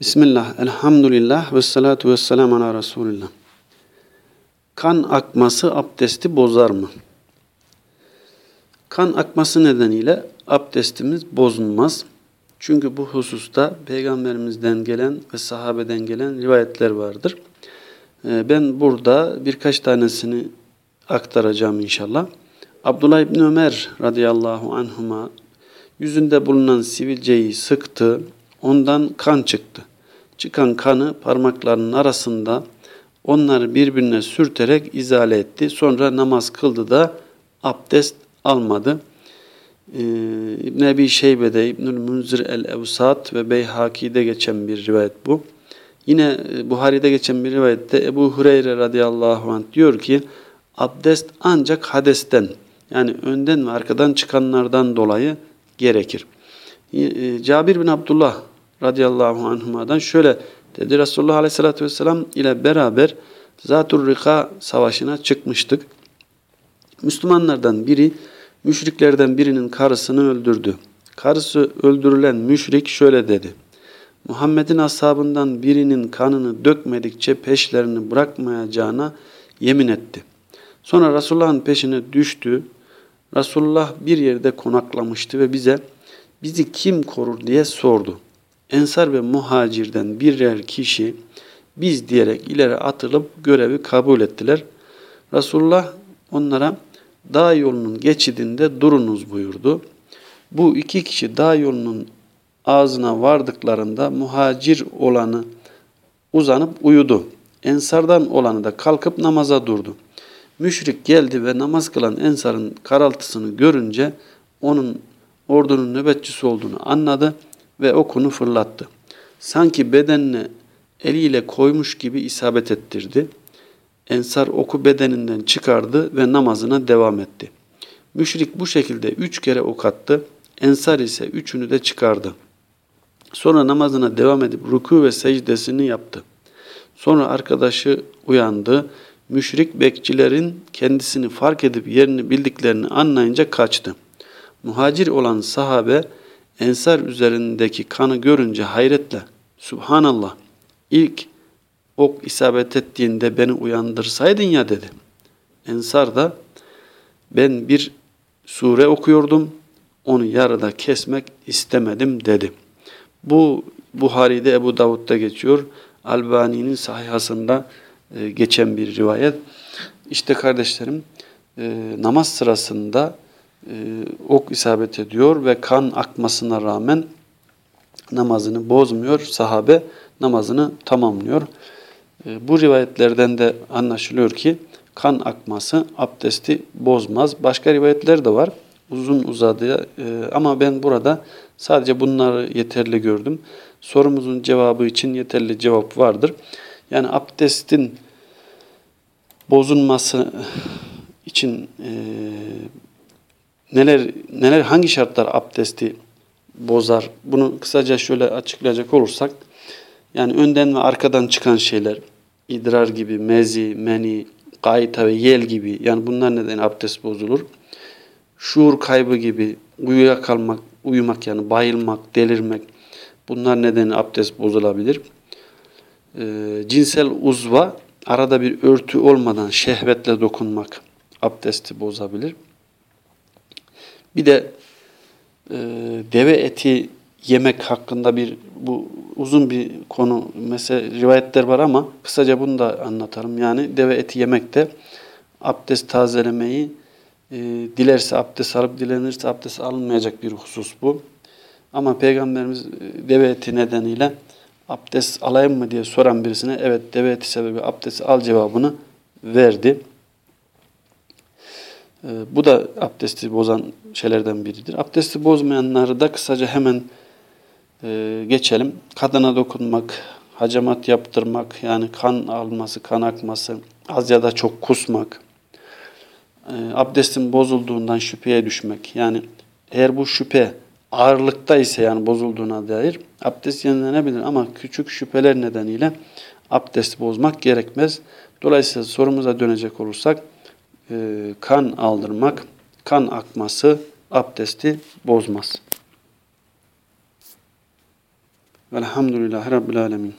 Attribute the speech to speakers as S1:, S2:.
S1: Bismillah, elhamdülillah ve salatu ve selamu ala Resulillah. Kan akması abdesti bozar mı? Kan akması nedeniyle abdestimiz bozulmaz. Çünkü bu hususta peygamberimizden gelen ve sahabeden gelen rivayetler vardır. Ee, ben burada birkaç tanesini aktaracağım inşallah. Abdullah İbni Ömer radıyallahu anhuma yüzünde bulunan sivilceyi sıktı, ondan kan çıktı. Çıkan kanı parmaklarının arasında onları birbirine sürterek izale etti. Sonra namaz kıldı da abdest almadı. Ee, İbn Ebi Şeybe'de, İbnül Munzir el-Evsat ve Beyhaki'de geçen bir rivayet bu. Yine e, Buhari'de geçen bir rivayette Ebu Hureyre radıyallahu anh diyor ki abdest ancak hadesten yani önden ve arkadan çıkanlardan dolayı gerekir. E, Cabir bin Abdullah radıyallahu anhuma'dan şöyle dedi. Resulullah aleyhissalatü vesselam ile beraber Zatur Rika savaşına çıkmıştık. Müslümanlardan biri müşriklerden birinin karısını öldürdü. Karısı öldürülen müşrik şöyle dedi. Muhammed'in ashabından birinin kanını dökmedikçe peşlerini bırakmayacağına yemin etti. Sonra Resulullah'ın peşine düştü. Resulullah bir yerde konaklamıştı ve bize bizi kim korur diye sordu. Ensar ve muhacirden birer kişi biz diyerek ileri atılıp görevi kabul ettiler. Resulullah onlara dağ yolunun geçidinde durunuz buyurdu. Bu iki kişi dağ yolunun ağzına vardıklarında muhacir olanı uzanıp uyudu. Ensardan olanı da kalkıp namaza durdu. Müşrik geldi ve namaz kılan Ensar'ın karaltısını görünce onun ordunun nöbetçisi olduğunu anladı ve okunu fırlattı. Sanki bedenine eliyle koymuş gibi isabet ettirdi. Ensar oku bedeninden çıkardı ve namazına devam etti. Müşrik bu şekilde üç kere ok attı. Ensar ise üçünü de çıkardı. Sonra namazına devam edip ruku ve secdesini yaptı. Sonra arkadaşı uyandı. Müşrik bekçilerin kendisini fark edip yerini bildiklerini anlayınca kaçtı. Muhacir olan sahabe Ensar üzerindeki kanı görünce hayretle Subhanallah ilk ok isabet ettiğinde beni uyandırsaydın ya dedi. Ensar da ben bir sure okuyordum onu yarıda kesmek istemedim dedi. Bu Buhari'de Ebu Davud'da geçiyor. Albani'nin sahihasında e, geçen bir rivayet. İşte kardeşlerim e, namaz sırasında e, ok isabet ediyor ve kan akmasına rağmen namazını bozmuyor. Sahabe namazını tamamlıyor. E, bu rivayetlerden de anlaşılıyor ki kan akması abdesti bozmaz. Başka rivayetler de var. Uzun uzadıya e, ama ben burada sadece bunları yeterli gördüm. Sorumuzun cevabı için yeterli cevap vardır. Yani abdestin bozulması için e, neler neler hangi şartlar abdesti bozar? Bunu kısaca şöyle açıklayacak olursak yani önden ve arkadan çıkan şeyler idrar gibi, mezi, meni, gayta ve yel gibi yani bunlar neden abdest bozulur. Şuur kaybı gibi uyuyakalmak, uyumak yani bayılmak, delirmek bunlar nedeni abdest bozulabilir. Ee, cinsel uzva arada bir örtü olmadan şehvetle dokunmak abdesti bozabilir. Bir de e, deve eti yemek hakkında bir bu uzun bir konu mesela rivayetler var ama kısaca bunu da anlatarım. Yani deve eti yemekte abdest tazelemeyi e, dilerse abdest alıp dilenirse abdest alınmayacak bir husus bu. Ama Peygamberimiz e, deve eti nedeniyle abdest alayım mı diye soran birisine evet deve eti sebebi abdest al cevabını verdi. E, bu da abdesti bozan şeylerden biridir. Abdesti bozmayanları da kısaca hemen e, geçelim. Kadına dokunmak, hacamat yaptırmak, yani kan alması, kan akması, az ya da çok kusmak, e, abdestin bozulduğundan şüpheye düşmek. Yani eğer bu şüphe ağırlıkta ise yani bozulduğuna dair abdest yenilenebilir ama küçük şüpheler nedeniyle abdesti bozmak gerekmez. Dolayısıyla sorumuza dönecek olursak e, kan aldırmak, kan akması abdesti bozmaz. Velhamdülillahi Rabbil Alemin.